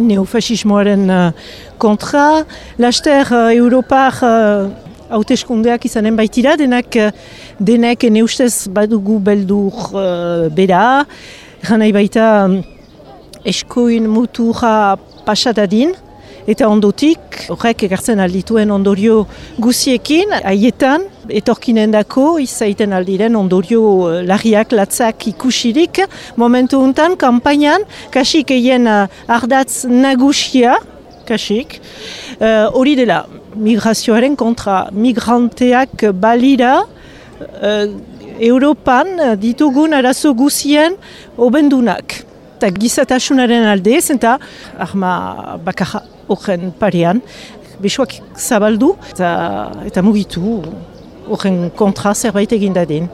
neofasismoaren uh, kontra. Laster uh, Europar uh, hauteskundeak izanen baitira, denak denek neustez badugu beldur bera. Gana baita um, eskoin mutura pasatadin, eta ondotik, horrek egartzen aldituen ondorio guziekin, haietan, etorkinen dako, izaiten aldiren ondorio uh, larriak, latzak ikusirik, momentu untan, kampainan, kasik eien uh, ardatz nagusia, kasik, uh, hori dela, migrazioaren kontra, migranteak balira, uh, Europan ditugun arazo guzien obendunak eta gizatasunaren alde, eta arma bakarra horren parean, besoak zabaldu eta, eta mugitu horren kontra zerbait egin dadin.